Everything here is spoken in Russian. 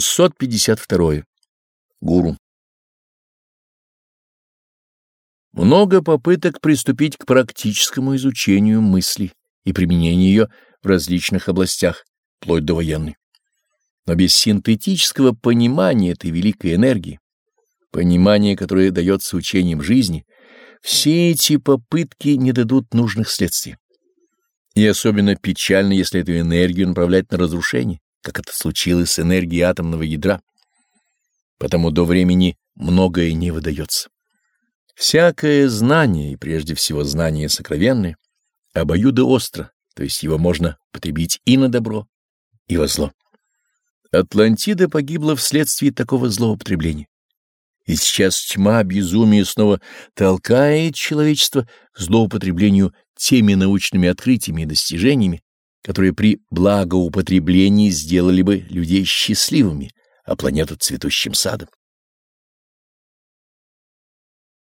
652. Гуру. Много попыток приступить к практическому изучению мысли и применению ее в различных областях, вплоть до военной. Но без синтетического понимания этой великой энергии, понимания, которое дается учением жизни, все эти попытки не дадут нужных следствий. И особенно печально, если эту энергию направлять на разрушение, как это случилось с энергией атомного ядра. Потому до времени многое не выдается. Всякое знание, и прежде всего знание сокровенное, обоюдоостро, то есть его можно потребить и на добро, и во зло. Атлантида погибла вследствие такого злоупотребления. И сейчас тьма безумия снова толкает человечество к злоупотреблению теми научными открытиями и достижениями, которые при благоупотреблении сделали бы людей счастливыми, а планету цветущим садом.